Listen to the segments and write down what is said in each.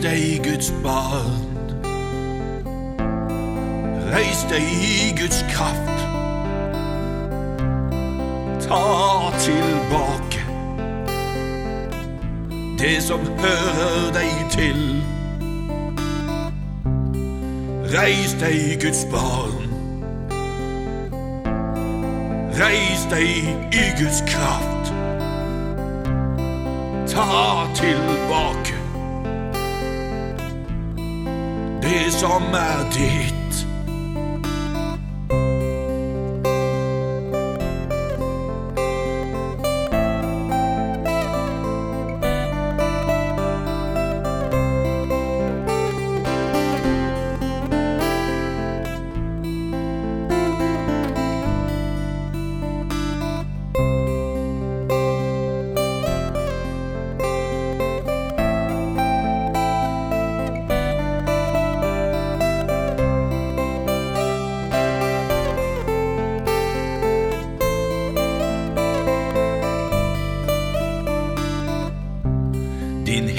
deg, Guds barn. Reis deg i Guds kraft. Ta tilbake det som hører deg til. Reis deg, Guds barn. Reis deg i Guds kraft. Ta tilbake det som er ditt.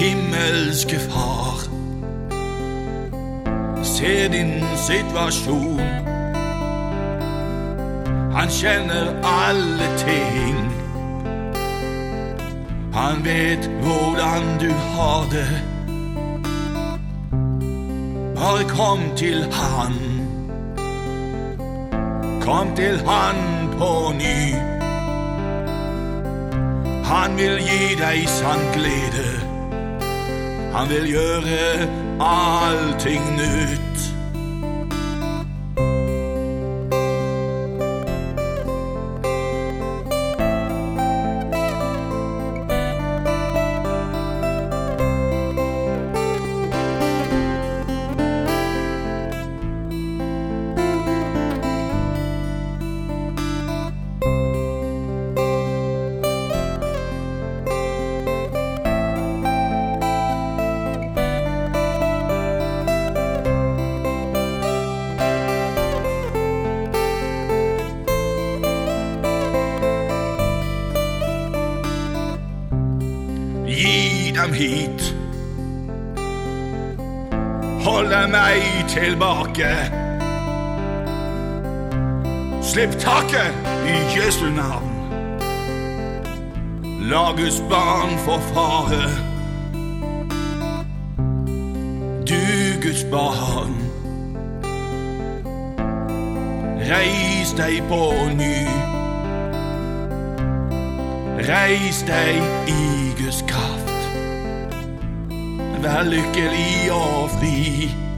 Himmelske far. Se din situasjon. Han kjenner alle ting. Han vet hvordan du har det. Bare kom til han. Kom til han på ny. Han vil gi deg sann glede. Han vil gjøre allting nytt. Dem hit. Holde meg tilbake. Slipp taket i Jesu navn. La Guds barn for fare. Du Guds barn. Reis deg på ny. Reis deg i Guds kraft. Vær lykkelig og fri.